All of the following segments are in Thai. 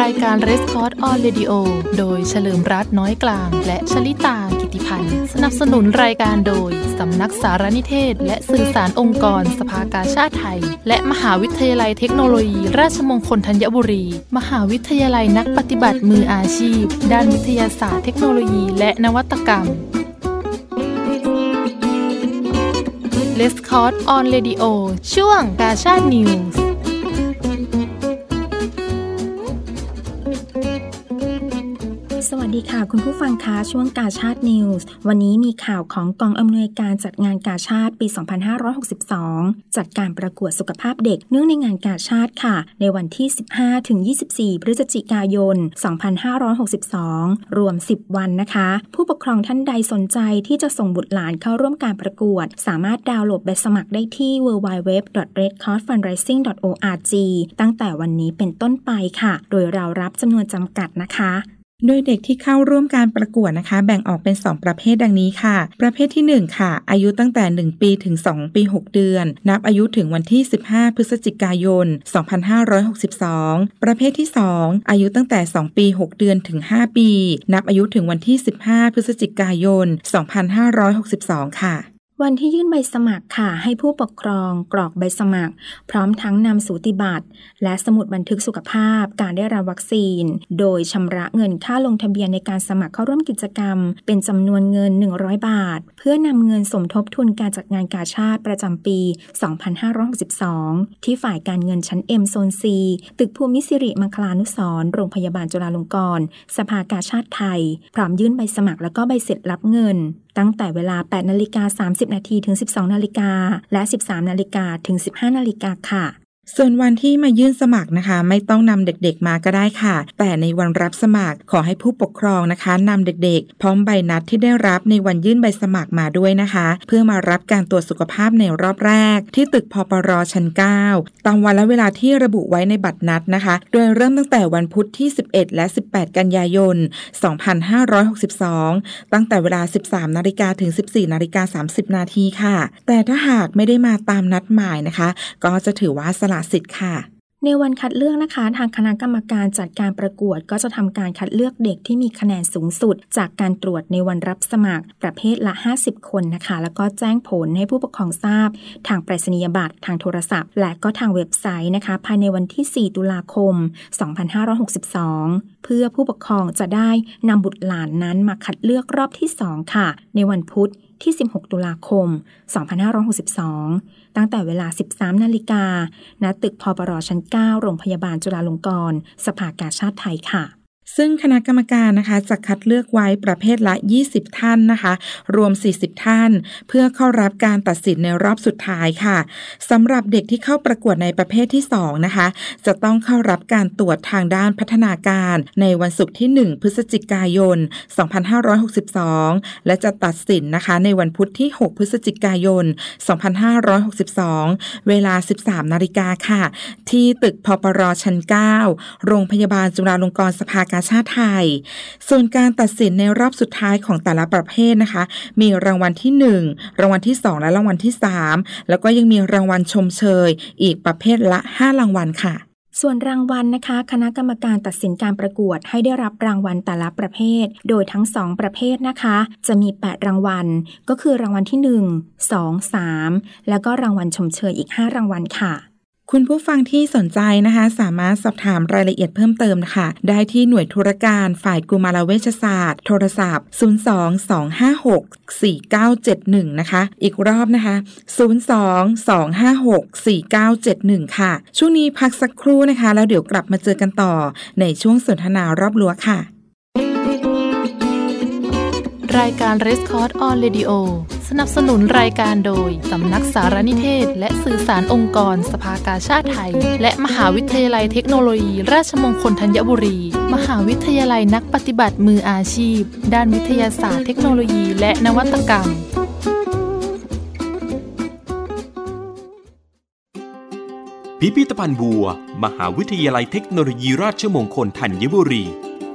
รายการ r e s c o r d on Radio โดยเฉลิมรัตน์น้อยกลาง และชลิตากิติพันธ์ สนับสนุนรายการโดย สำนักสารนิเทศ และสื่อสารองค์กร สภากาชาติไทย และมหาวิทยาลัยเทคโนโลยี ราชมงคลธัญบุรี มหาวิทยาลัยนักปฏิบัติมืออาชีพ ด้านวิทยาศาสตร์เทคโนโลยี และนวัตกรรม l e s c o r d on Radio ช่วงกาชาตินิวส์ ดีค่ะ คุณผู้ฟังคะช่วงกาชาตินิวส์วันนี้มีข่าวของกองอำนวยการจัดงานกาชาติปี 2562 จัดการประกวดสุขภาพเด็กเนื่องในงานกาชาติค่ะ ในวันที่ 15 ถึง 24 พฤศจิกายน 2562 รวม 10 วันนะคะ ผู้ปกครองท่านใดสนใจที่จะส่งบุตรหลานเข้าร่วมการประกวด สามารถดาวน์โหลดใบสมัครได้ที่ www.redcrossfundraising.org ตั้งแต่วันนี้เป็นต้นไปค่ะ โดยเรารับจำนวนจำกัดนะคะ โดยเด็กที่เข้าร่วมการประกวดนะคะ แบ่งออกเป็น 2 ประเภทดังนี้ค่ะ ประเภทที่ 1 ค่ะ อายุตั้งแต่ 1 ปีถึง 2 ปี 6 เดือน นับอายุถึงวันที่ 15 พฤศจิกายน 2562 ประเภทที่ 2 อายุตั้งแต่ 2 ปี 6 เดือนถึง 5 ปี นับอายุถึงวันที่ 15 พฤศจิกายน 2562 ค่ะ วันที่ยื่นใบสมัครค่ะ ให้ผู้ปกครองกรอกใบสมัคร พร้อมทั้งนำสูติบัตร และสมุดบันทึกสุขภาพ การได้รับวัคซีน โดยชำระเงินค่าลงทะเบียนในการสมัครเข้าร่วมกิจกรรม เป็นจำนวนเงิน 100 บาท เพื่อนำเงินสมทบทุนการจัดงานกาชาติประจำปี 2562 ที่ฝ่ายการเงินชั้น M โซน C ตึกภูมิสิริมังคลานุสรโรงพยาบาลจุฬาลงกรณ์สภากาชาติไทย พร้อมยื่นใบสมัครแล้วก็ใบเสร็จรับเงิน ตั้งแต่เวลา 8 นาฬิกา 30 นาทีถึง 12 นาฬิกา และ 13 นาฬิกาถึง 15 นาฬิกาค่ะ ส่วนวันที่มายื่นสมัครนะคะ ไม่ต้องนำเด็กๆมาก็ได้ค่ะ แต่ในวันรับสมัครขอให้ผู้ปกครองนะคะนำเด็กๆ พร้อมใบนัดที่ได้รับในวันยื่นใบสมัครมาด้วยนะคะ เพื่อมารับการตรวจสุขภาพในรอบแรก ที่ตึกพปรชั้น 9 ตามวันและเวลาที่ระบุไว้ในบัตรนัดนะคะ โดยเริ่มตั้งแต่วันพุธที่ 11 และ 18 กันยายน 2562 ตั้งแต่เวลา 13 นาฬิกาถึง 14 นาฬิกา 30 นาทีค่ะ แต่ถ้าหากไม่ได้มาตามนัดหมายนะคะ ก็จะถือว่าสละสิทธิ์ค่ะ ในวันคัดเลือกนะคะ ทางคณะกรรมการจัดการประกวด ก็จะทำการคัดเลือกเด็กที่มีคะแนนสูงสุด จากการตรวจในวันรับสมัคร ประเภทละ 50 คนนะคะ แล้วก็แจ้งผลให้ผู้ปกครองทราบ ทางไปรษณียบัตรทางโทรศัพท์ และก็ทางเว็บไซต์นะคะ ภายในวันที่ 4 ตุลาคม 2562เพื่อผู้ปกครองจะได้นำบุตรหลานนั้นมาคัดเลือกรอบที่ 2 ค่ะ ในวันพุธ ที่ 16 ตุลาคม 2562 ตั้งแต่เวลา 13 นาฬิกาณตึกพปรชั้น 9 โรงพยาบาลจุฬาลงกรณ์ สภากาชาติไทยค่ะ ซึ่งคณะกรรมการนะคะจะคัดเลือกไว้ประเภทละ 20 ท่านนะคะ รวม 40 ท่าน เพื่อเข้ารับการตัดสินในรอบสุดท้ายค่ะสำหรับเด็กที่เข้าประกวดในประเภทที่ 2 นะคะ จะต้องเข้ารับการตรวจทางด้านพัฒนาการในวันศุกร์ที่ 1 พฤศจิกายน 2562 และจะตัดสินนะคะ ในวันพุธที่ 6 พฤศจิกายน 2562 เวลา 13 นาฬิกาค่ะ ที่ตึกพปรชั้น 9 โรงพยาบาลจุฬาลงกรณ์สภากาชาติไทย ส่วนการตัดสินในรอบสุดท้ายของแต่ละประเภทนะคะ มีรางวัลที่ 1 รางวัลที่ 2 และรางวัลที่ 3 แล้วก็ยังมีรางวัลชมเชย อีกประเภทละ 5 รางวัลค่ะส่วนรางวัลนะคะ คณะกรรมการตัดสินการประกวดให้ได้รับรางวัลแต่ละประเภท โดยทั้ง 2 ประเภทนะคะ จะมี 8 รางวัล ก็คือรางวัลที่ 1 2 3 แล้วก็รางวัลชมเชยอีก 5 รางวัลค่ะ คุณผู้ฟังที่สนใจนะคะ สามารถสอบถามรายละเอียดเพิ่มเติมนะคะ ได้ที่หน่วยธุรการฝ่ายกุมารเวชศาสตร์ โทรศัพท์ 022564971 นะคะ อีกรอบนะคะ 022564971 ค่ะ ช่วงนี้พักสักครู่นะคะ แล้วเดี๋ยวกลับมาเจอกันต่อในช่วงสนทนารอบรั้วค่ะ รายการ r e s c o r d on Radio สนับสนุนรายการโดย สำนักสารนิเทศ และสื่อสารองค์กร สภากาชาติไทย และมหาวิทยาลัยเทคโนโลยี ราชมงคลธัญบุรี มหาวิทยาลัยนักปฏิบัติมืออาชีพ ด้านวิทยาศาสตร์เทคโนโลยี และนวัตกรรมพิพิธภัณฑ์บัว มหาวิทยาลัยเทคโนโลยีราชมงคลธัญบุรี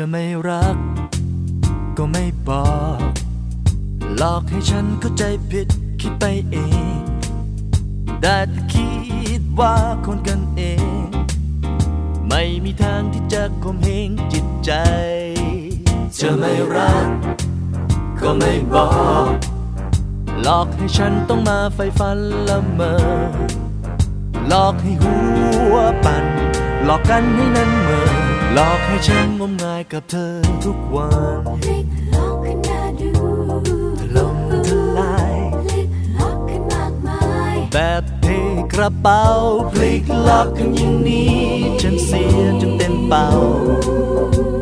จะไม่รัก ก็ไม่บอก หลอกให้ฉันเข้าใจผิดคิดไปเอง ได้แต่คิดว่าคนกันเอง ไม่มีทางที่จะข่มเหงจิตใจ จะไม่รัก ก็ไม่บอก หลอกให้ฉันต้องมาไฟฟันละเมอหลอกให้หัวปั่นหลอกกันให้นั้นเมอ หลอกให้ฉันงมงายกับเธอทุกวันถล่มทลายแบบเทกระเป๋าพลิกล็อกกันอย่างนี้ ฉันเสียจนเต็มเป่า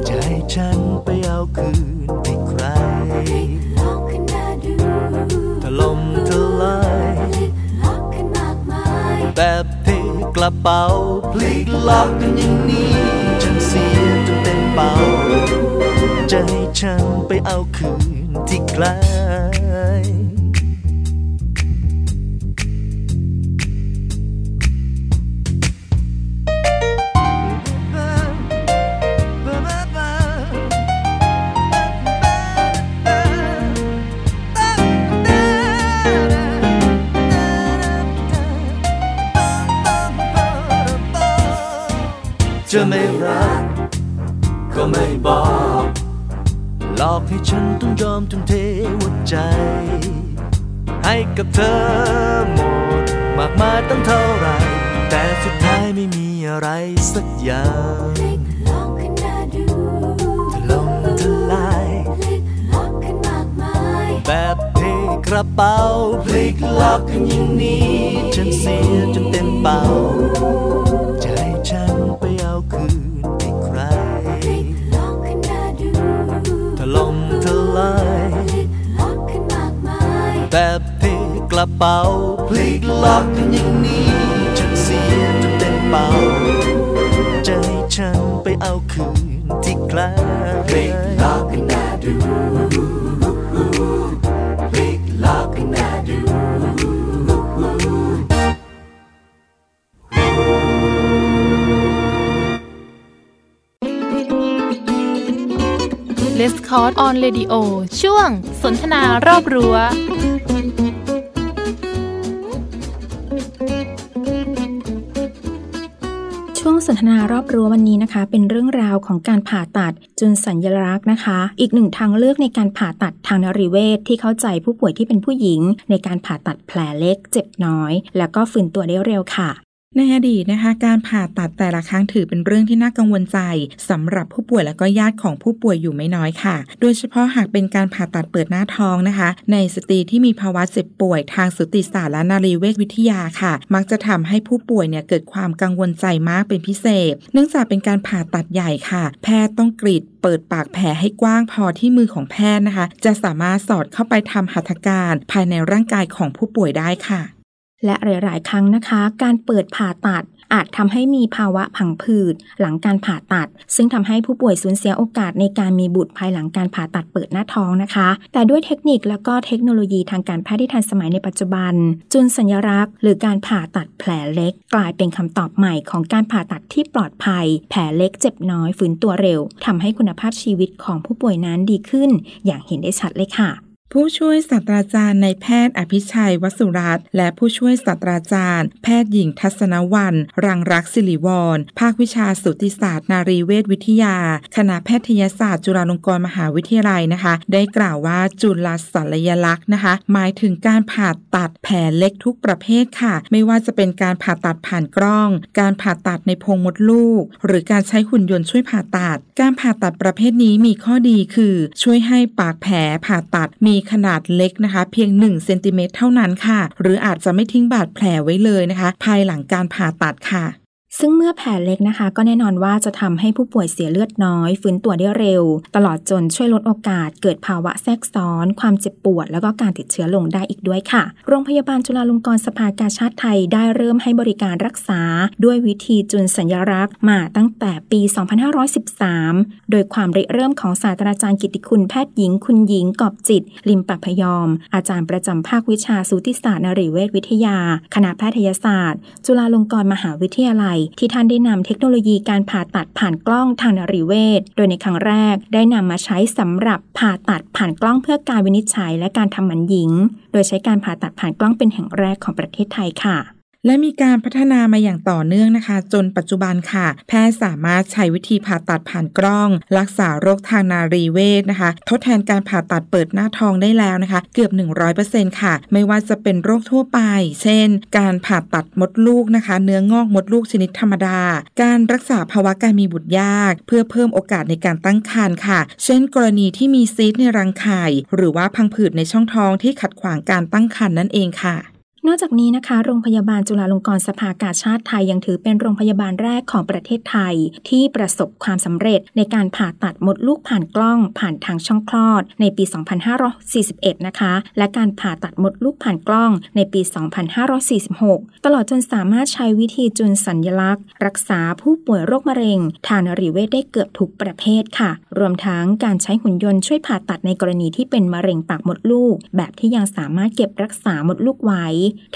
จะให้ฉันไปเอาคืนให้ใครถล่มทลายแบบเทกระเป๋าพลิกล็อกกันอย่างนี้ ฉันเสียจนเต็มเป่าจะให้ฉันไปเอาคืนที่ไกลจะไม่ ก็ไม่บอก หลอกให้ฉันต้องยอมทุ่มเทหัวใจ ให้กับเธอหมด มากมายตั้งเท่าไหรแต่สุดท้ายไม่มีอะไรสักอย่างถล่มทลาย แบบเทกระเป๋าพลิกล็อกกันอย่างนี้ ฉันเสียจนเต็มเป่า เป๋าพลิกล็อกกันอย่างนี้ฉันเสียจนเต็มเป่าจะให้ฉันไปเอาคืนที่ไกล Click lock and I do Click lock and I do Let's c a l l on Radio ช่วงสนทนารอบรั้ว ช่วงสนทนารอบรั้ววันนี้นะคะ เป็นเรื่องราวของการผ่าตัดจุนสัญลักษณ์นะคะ อีกหนึ่งทางเลือกในการผ่าตัดทางนริเวศที่เข้าใจผู้ป่วยที่เป็นผู้หญิง ในการผ่าตัดแผลเล็ก เจ็บน้อย แล้วก็ฟื้นตัวได้เร็วค่ะ ในอดีตนะคะการผ่าตัดแต่ละครั้งถือเป็นเรื่องที่น่ากังวลใจสำหรับผู้ป่วยและก็ญาติของผู้ป่วยอยู่ไม่น้อยค่ะ โดยเฉพาะหากเป็นการผ่าตัดเปิดหน้าท้องนะคะ ในสตรีที่มีภาวะเจ็บป่วยทางสุติศาสตร์และนารีเวชวิทยาค่ะ มักจะทำให้ผู้ป่วยเนี่ยเกิดความกังวลใจมากเป็นพิเศษ เนื่องจากเป็นการผ่าตัดใหญ่ค่ะ แพทย์ต้องกรีดเปิดปากแผลให้กว้างพอที่มือของแพทย์นะคะ จะสามารถสอดเข้าไปทำหัตถการ ภายในร่างกายของผู้ป่วยได้ค่ะ และหลาย ๆ ครั้งนะคะ การเปิดผ่าตัดอาจทำให้มีภาวะผังผืดหลังการผ่าตัด ซึ่งทำให้ผู้ป่วยสูญเสียโอกาสในการมีบุตรภายหลังการผ่าตัดเปิดหน้าท้องนะคะ แต่ด้วยเทคนิคและก็เทคโนโลยีทางการแพทย์ที่ทันสมัยในปัจจุบัน จุนสัญลักษณ์ หรือการผ่าตัดแผลเล็ก กลายเป็นคำตอบใหม่ของการผ่าตัดที่ปลอดภัย แผลเล็กเจ็บน้อยฝืนตัวเร็วทำให้คุณภาพชีวิตของผู้ป่วยนั้นดีขึ้น อย่างเห็นได้ชัดเลยค่ะ ผู้ช่วยศาสตราจารย์ในแพทย์อภิชัยวสุรัตน์และผู้ช่วยศาสตราจารย์ แพทย์หญิงทัศนวัน รังรักศิริวร ภาควิชาสูติศาสตร์ นารีเวชวิทยา คณะแพทยศาสตร์จุฬาลงกรณ์มหาวิทยาลัยนะคะ ได้กล่าวว่าจุลศัลยลักษณ์นะคะ หมายถึงการผ่าตัดแผลเล็กทุกประเภทค่ะ ไม่ว่าจะเป็นการผ่าตัดผ่านกล้อง การผ่าตัดในโพรงมดลูก หรือการใช้หุ่นยนต์ช่วยผ่าตัด การผ่าตัดประเภทนี้มีข้อดีคือ ช่วยให้ปากแผลผ่าตัดมีขนาดเล็กนะคะ เพียง1เซนติเมตรเท่านั้นค่ะ หรืออาจจะไม่ทิ้งบาดแผลไว้เลยนะคะ ภายหลังการผ่าตัดค่ะ ซึ่งเมื่อแผลเล็กนะคะ ก็แน่นอนว่าจะทำให้ผู้ป่วยเสียเลือดน้อย ฟื้นตัวได้เร็ว ตลอดจนช่วยลดโอกาส เกิดภาวะแทรกซ้อน ความเจ็บปวด แล้วก็การติดเชื้อลงได้อีกด้วยค่ะ โรงพยาบาลจุฬาลงกรณ์สภากาชาติไทยได้เริ่มให้บริการรักษา ด้วยวิธีจุลสัญลักษณ์มาตั้งแต่ปี 2513 โดยความริเริ่มของศาสตราจารย์กิติคุณแพทย์หญิง คุณหญิงกอบจิต ลิมปัพยอม อาจารย์ประจำภาควิชาสูติศาสตร์นรีเวชวิทยา คณะแพทยศาสตร์ จุฬาลงกรณ์มหาวิทยาลัยที่ท่านได้นำเทคโนโลยีการผ่าตัดผ่านกล้องทางนริเวศ โดยในครั้งแรกได้นำมาใช้สำหรับผ่าตัดผ่านกล้องเพื่อการวินิจฉัยและการทำหมันหญิง โดยใช้การผ่าตัดผ่านกล้องเป็นแห่งแรกของประเทศไทยค่ะ และมีการพัฒนามาอย่างต่อเนื่องนะคะ จนปัจจุบันค่ะ แพทย์สามารถใช้วิธีผ่าตัดผ่านกล้อง รักษาโรคทางนารีเวชนะคะ ทดแทนการผ่าตัดเปิดหน้าท้องได้แล้วนะคะ เกือบ 100%ค่ะ ไม่ว่าจะเป็นโรคทั่วไป เช่น การผ่าตัดมดลูกนะคะ เนื้องอกมดลูกชนิดธรรมดา การรักษาภาวะการมีบุตรยาก เพื่อเพิ่มโอกาสในการตั้งครรภ์ค่ะ เช่น กรณีที่มีซีสในรังไข่หรือว่าพังผืดในช่องท้องที่ขัดขวางการตั้งครรภ์นั่นเองค่ะ นอกจากนี้นะคะ โรงพยาบาลจุฬาลงกรณ์สภากาชาติไทยยังถือเป็นโรงพยาบาลแรกของประเทศไทย ที่ประสบความสำเร็จในการผ่าตัดมดลูกผ่านกล้องผ่านทางช่องคลอด ในปี 2541 นะคะ และการผ่าตัดมดลูกผ่านกล้องในปี 2546 ตลอดจนสามารถใช้วิธีจุลสัญญลักษณ์ รักษาผู้ป่วยโรคมะเร็ง ทานริเวศได้เกือบทุกประเภทค่ะ รวมทั้งการใช้หุ่นยนต์ช่วยผ่าตัดในกรณีที่เป็นมะเร็งปากมดลูก แบบที่ยังสามารถเก็บรักษามดลูกไว้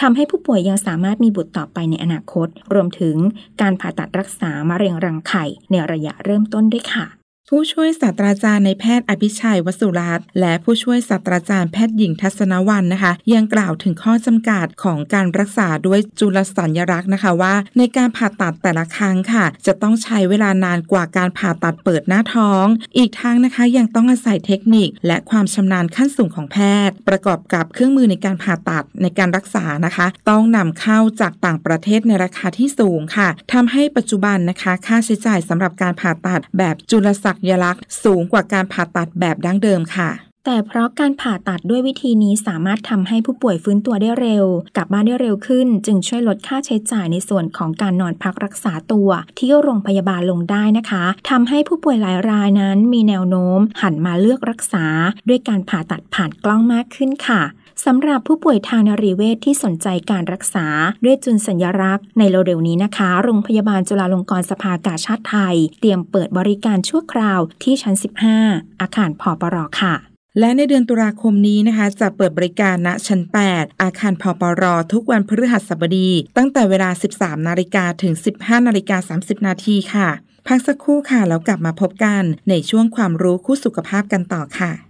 ทำให้ผู้ป่วยยังสามารถมีบุตรต่อไปในอนาคต รวมถึงการผ่าตัดรักษามะเร็งรังไข่ในระยะเริ่มต้นด้วยค่ะ ผู้ช่วยศาสตราจารย์ในแพทย์อภิชัยวสุรัตน์และผู้ช่วยศาสตราจารย์แพทย์หญิงทัศนวันนะคะ ยังกล่าวถึงข้อจำกัดของการรักษาด้วยจุลสัญลักษณ์นะคะว่า ในการผ่าตัดแต่ละครั้งค่ะ จะต้องใช้เวลานานกว่าการผ่าตัดเปิดหน้าท้อง อีกทั้งนะคะยังต้องอาศัยเทคนิค และความชำนาญขั้นสูงของแพทย์ ประกอบกับเครื่องมือในการผ่าตัดในการรักษานะคะ ต้องนำเข้าจากต่างประเทศในราคาที่สูงค่ะทำให้ปัจจุบันนะคะ ค่าใช้จ่ายสำหรับการผ่าตัดแบบจุลศักสัญลักษณ์สูงกว่าการผ่าตัดแบบดั้งเดิมค่ะแต่เพราะการผ่าตัดด้วยวิธีนี้สามารถทำให้ผู้ป่วยฟื้นตัวได้เร็ว กลับบ้านได้เร็วขึ้น จึงช่วยลดค่าใช้จ่ายในส่วนของการนอนพักรักษาตัว ที่โรงพยาบาลลงได้นะคะทำให้ผู้ป่วยหลายรายนั้นมีแนวโน้ม หันมาเลือกรักษา ด้วยการผ่าตัดผ่านกล้องมากขึ้นค่ะ สำหรับผู้ป่วยทางนรีเวชที่สนใจการรักษาด้วยจุลสัญลักษณ์ในเร็วๆนี้นะคะ โรงพยาบาลจุฬาลงกรณ์สภากาชาติไทย เตรียมเปิดบริการชั่วคราวที่ชั้น 15 อาคารพอปรค่ะและในเดือนตุลาคมนี้นะคะ จะเปิดบริการณชั้น 8 อาคารพอปร ทุกวันพฤหัสบดี ตั้งแต่เวลา 13 นาฬิกาถึง 15 นาฬิกา 30 นาทีค่ะ พักสักครู่ค่ะแล้วกลับมาพบกันในช่วงความรู้คู่สุขภาพกันต่อค่ะ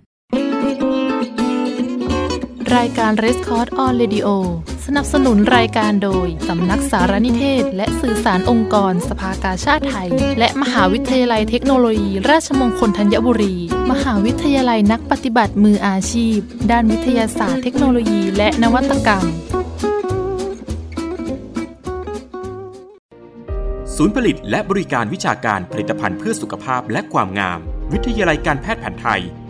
รายการ r e s c o r d on Radio สนับสนุนรายการโดย สำนักสารนิเทศ และสื่อสารองค์กร สภากาชาติไทย และมหาวิทยาลัยเทคโนโลยี ราชมงคลธัญบุรี มหาวิทยาลัยนักปฏิบัติมืออาชีพ ด้านวิทยาศาสตร์เทคโนโลยี และนวัตกรรม ศูนย์ผลิตและบริการวิชาการผลิตภัณฑ์เพื่อสุขภาพและความงาม วิทยาลัยการแพทย์แผนไทย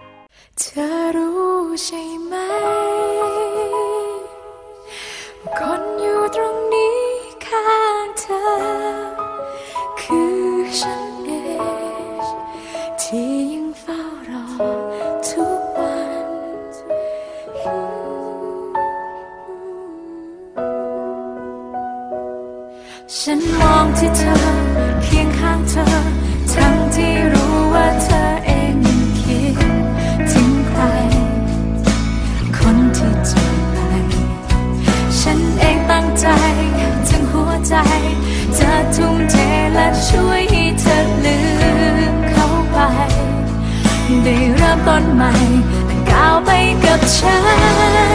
000 เธอรู้ใช่ไหม คนอยู่ตรงนี้ข้างเธอ คือฉันเองที่ยังเฝ้ารอทุกวัน ฉันมองที่เธอ เคียงข้างเธอ ใจ จะทุ่มเทและช่วยให้เธอลืมเขาไป ได้เริ่มต้นใหม่ก้าวไปกับฉัน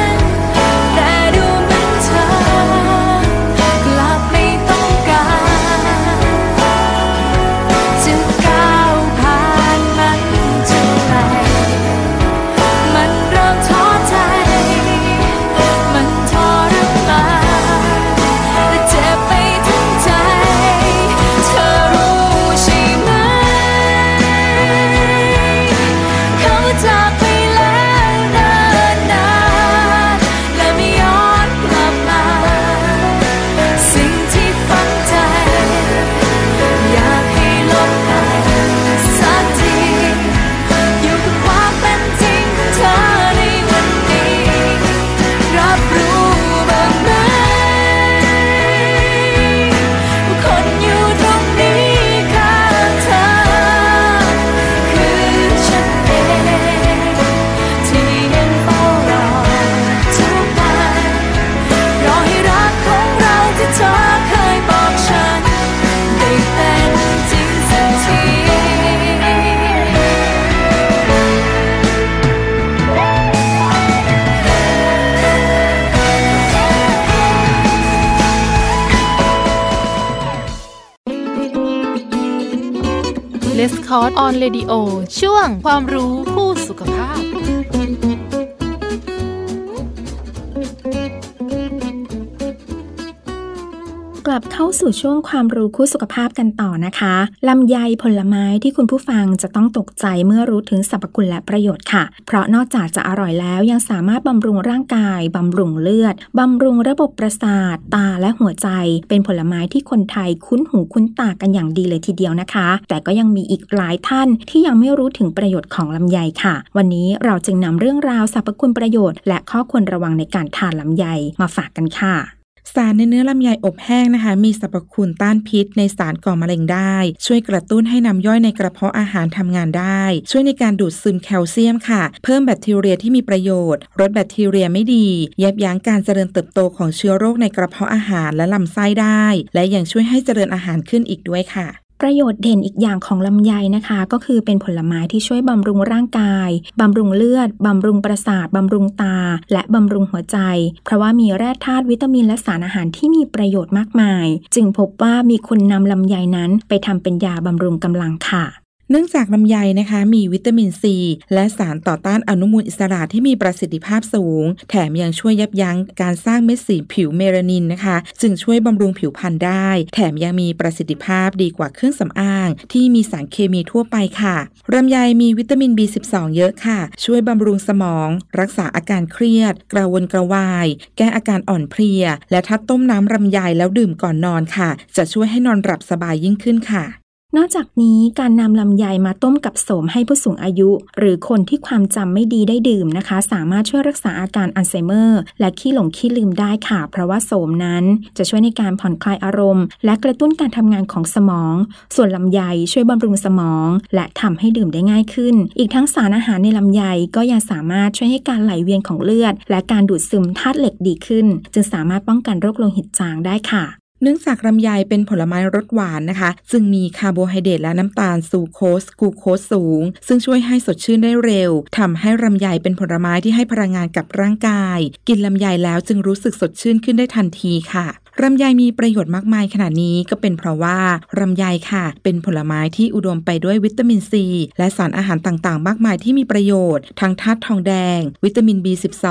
on radio ช่วงความรู้คู่สุขภาพ ลับเข้าสู่ช่วงความรู้คู่สุขภาพกันต่อนะคะลำไยผลไม้ที่คุณผู้ฟังจะต้องตกใจเมื่อรู้ถึงสรรพคุณและประโยชน์ค่ะ เพราะนอกจากจะอร่อยแล้วยังสามารถบำรุงร่างกาย บำรุงเลือด บำรุงระบบประสาท ตาและหัวใจ เป็นผลไม้ที่คนไทยคุ้นหูคุ้นตากันอย่างดีเลยทีเดียวนะคะ แต่ก็ยังมีอีกหลายท่านที่ยังไม่รู้ถึงประโยชน์ของลำไยค่ะ วันนี้เราจึงนำเรื่องราวสรรพคุณประโยชน์ และข้อควรระวังในการทานลำไยมาฝากกันค่ะ สารในเนื้อลำไยอบแห้งนะคะ มีสรรพคุณต้านพิษ ในสารก่อมะเร็งได้ ช่วยกระตุ้นให้น้ำย่อยในกระเพาะอาหารทำงานได้ ช่วยในการดูดซึมแคลเซียมค่ะ เพิ่มแบคทีเรียที่มีประโยชน์ลดแบคทีเรียไม่ดี ยับยั้งการเจริญเติบโตของเชื้อโรคในกระเพาะอาหารและลำไส้ได้ และยังช่วยให้เจริญอาหารขึ้นอีกด้วยค่ะ ประโยชน์เด่นอีกอย่างของลำไยนะคะ ก็คือเป็นผลไม้ที่ช่วยบำรุงร่างกาย บำรุงเลือด บำรุงประสาท บำรุงตา และบำรุงหัวใจ เพราะว่ามีแร่ธาตุวิตามินและสารอาหารที่มีประโยชน์มากมาย จึงพบว่ามีคนนำลำไยนั้นไปทำเป็นยาบำรุงกำลังค่ะ เนื่องจากลำไยนะคะมีวิตามินซี และสารต่อต้านอนุมูลอิสระที่มีประสิทธิภาพสูง แถมยังช่วยยับยั้งการสร้างเม็ดสีผิวเมลานินนะคะจึงช่วยบำรุงผิวพรรณได้ แถมยังมีประสิทธิภาพดีกว่าเครื่องสำอาง ที่มีสารเคมีทั่วไปค่ะลำไยมีวิตามิน B12 เยอะค่ะ ช่วยบำรุงสมอง รักษาอาการเครียด กระวนกระวาย แก้อาการอ่อนเพลีย และถ้าต้มน้ำลำไยแล้วดื่มก่อนนอนค่ะ จะช่วยให้นอนหลับสบายยิ่งขึ้นค่ะ นอกจากนี้การนำลำไยมาต้มกับโสมให้ผู้สูงอายุ หรือคนที่ความจำไม่ดีได้ดื่มนะคะ สามารถช่วยรักษาอาการอัลไซเมอร์ และขี้หลงขี้ลืมได้ค่ะ เพราะว่าโสมนั้นจะช่วยในการผ่อนคลายอารมณ์ และกระตุ้นการทำงานของสมอง ส่วนลำไยช่วยบำรุงสมอง และทำให้ดื่มได้ง่ายขึ้น อีกทั้งสารอาหารในลำไยก็ยังสามารถช่วยให้การไหลเวียนของเลือด และการดูดซึมธาตุเหล็กดีขึ้น จึงสามารถป้องกันโรคโลหิตจางได้ค่ะ เนื่องจากลำไยเป็นผลไม้รสหวานนะคะซึ่งมีคาร์โบไฮเดรตและน้ำตาลซูโคสกูโคสสูง ซึ่งช่วยให้สดชื่นได้เร็วทำให้ลำไยเป็นผลไม้ที่ให้พลังงานกับร่างกาย กินลำไยแล้วจึงรู้สึกสดชื่นขึ้นได้ทันทีค่ะ ลำไยมีประโยชน์มากมายขนาดนี้ก็เป็นเพราะว่าลำไยค่ะ เป็นผลไม้ที่อุดมไปด้วยวิตามินซี และสารอาหารต่างๆ มากมายที่มีประโยชน์ ทั้งธาตุทองแดง วิตามิน B12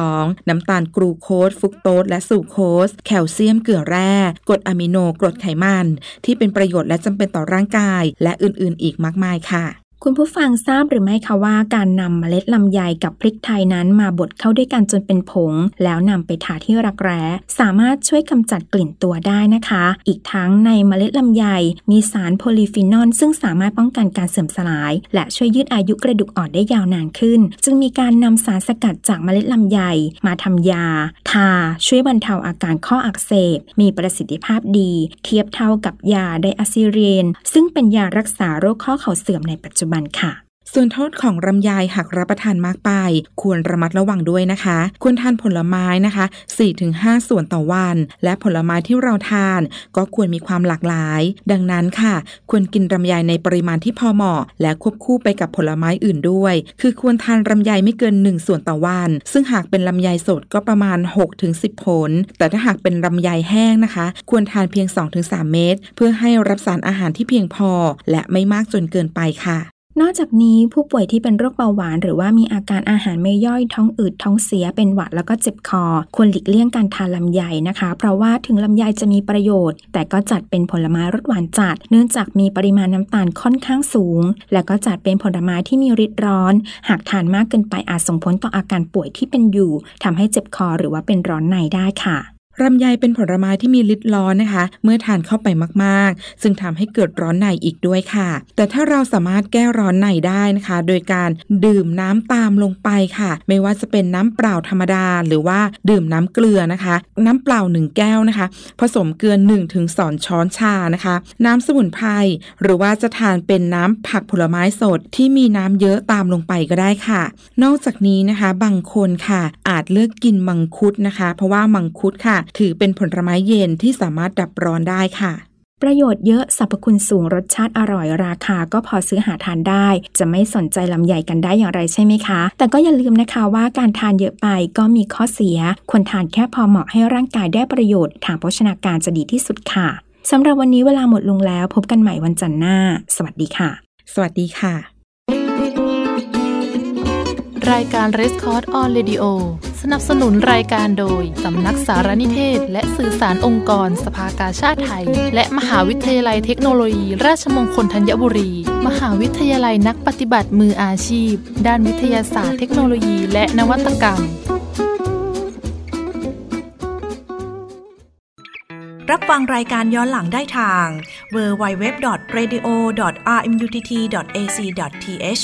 น้ำตาลกรูโคสฟุกโตสและสูโคส แคลเซียมเกลือแร่กรดอะมิโนกรดไขมัน ที่เป็นประโยชน์และจำเป็นต่อร่างกาย และอื่นๆ อีกมากมายค่ะ คุณผู้ฟังทราบหรือไม่คะว่าการนำเมล็ดลำไยกับพริกไทยนั้นมาบดเข้าด้วยกันจนเป็นผง แล้วนำไปทาที่รักแร้ สามารถช่วยกำจัดกลิ่นตัวได้นะคะ อีกทั้งในเมล็ดลำไยมีสารโพลีฟีนอลซึ่งสามารถป้องกันการเสื่อมสลาย และช่วยยืดอายุกระดูกอ่อนได้ยาวนานขึ้น จึงมีการนำสารสกัดจากเมล็ดลำไย มาทำยา ทา ช่วยบรรเทาอาการข้ออักเสบ มีประสิทธิภาพดี เทียบเท่ากับยา diacerein ซึ่งเป็นยารักษาโรคข้อเข่าเสื่อมในปัจจุบันค่ะส่วนโทษของลำไยหากรับประทานมากไป ควรระมัดระวังด้วยนะคะ ควรทานผลไม้นะคะ 4-5 ส่วนต่อวัน และผลไม้ที่เราทาน ก็ควรมีความหลากหลาย ดังนั้นค่ะ ควรกินลำไยในปริมาณที่พอเหมาะ และควบคู่ไปกับผลไม้อื่นด้วย คือควรทานลำไยไม่เกิน 1 ส่วนต่อวัน ซึ่งหากเป็นลำไยสดก็ประมาณ 6-10 ผล แต่ถ้าหากเป็นลำไยแห้งนะคะ ควรทานเพียง 2-3 เม็ดเพื่อให้รับสารอาหารที่เพียงพอ และไม่มากจนเกินไปค่ะ นอกจากนี้ผู้ป่วยที่เป็นโรคเบาหวาน หรือว่ามีอาการอาหารไม่ย่อยท้องอืดท้องเสียเป็นหวัดแล้วก็เจ็บคอ ควรหลีกเลี่ยงการทานลำไยนะคะ เพราะว่าถึงลำไยจะมีประโยชน์ แต่ก็จัดเป็นผลไม้รสหวานจัด เนื่องจากมีปริมาณน้ำตาลค่อนข้างสูง และก็จัดเป็นผลไม้ที่มีฤทธิ์ร้อน หากทานมากเกินไปอาจส่งผลต่ออาการป่วยที่เป็นอยู่ทำให้เจ็บคอหรือว่าเป็นร้อนในได้ค่ะ ลำไยเป็นผลไม้ที่มีฤทธิ์ร้อนนะคะ เมื่อทานเข้าไปมากๆ ซึ่งทำให้เกิดร้อนในอีกด้วยค่ะ แต่ถ้าเราสามารถแก้ร้อนในได้นะคะ โดยการดื่มน้ำตามลงไปค่ะ ไม่ว่าจะเป็นน้ำเปล่าธรรมดา หรือว่าดื่มน้ำเกลือนะคะ น้ำเปล่า 1 แก้วนะคะ ผสมเกลือ1-2ถึงช้อนชานะคะ น้ำสมุนไพรหรือว่าจะทานเป็นน้ำผักผลไม้สดที่มีน้ำเยอะตามลงไปก็ได้ค่ะ นอกจากนี้นะคะบางคนค่ะ อาจเลือกกินมังคุดนะคะ เพราะว่ามังคุดค่ะถือเป็นผลไม้เย็นที่สามารถดับร้อนได้ค่ะประโยชน์เยอะสรรพคุณสูงรสชาติอร่อยราคาก็พอซื้อหาทานได้ จะไม่สนใจลำใหญ่กันได้อย่างไรใช่ไหมคะ แต่ก็อย่าลืมนะคะว่าการทานเยอะไปก็มีข้อเสีย ควรทานแค่พอเหมาะให้ร่างกายได้ประโยชน์ทางโภชนาการจะดีที่สุดค่ะสำหรับวันนี้เวลาหมดลงแล้ว พบกันใหม่วันจันทร์หน้า สวัสดีค่ะ สวัสดีค่ะ รายการ r e s c o r d on Radio สนับสนุนรายการโดย สำนักสารนิเทศ และสื่อสารองค์กร สภากาชาติไทย และมหาวิทยาลัยเทคโนโลยี ราชมงคลธัญบุรี มหาวิทยาลัยนักปฏิบัติมืออาชีพ ด้านวิทยาศาสตร์เทคโนโลยี และนวัตกรรม รับฟังรายการย้อนหลังได้ทาง www.radio.rmutt.ac.th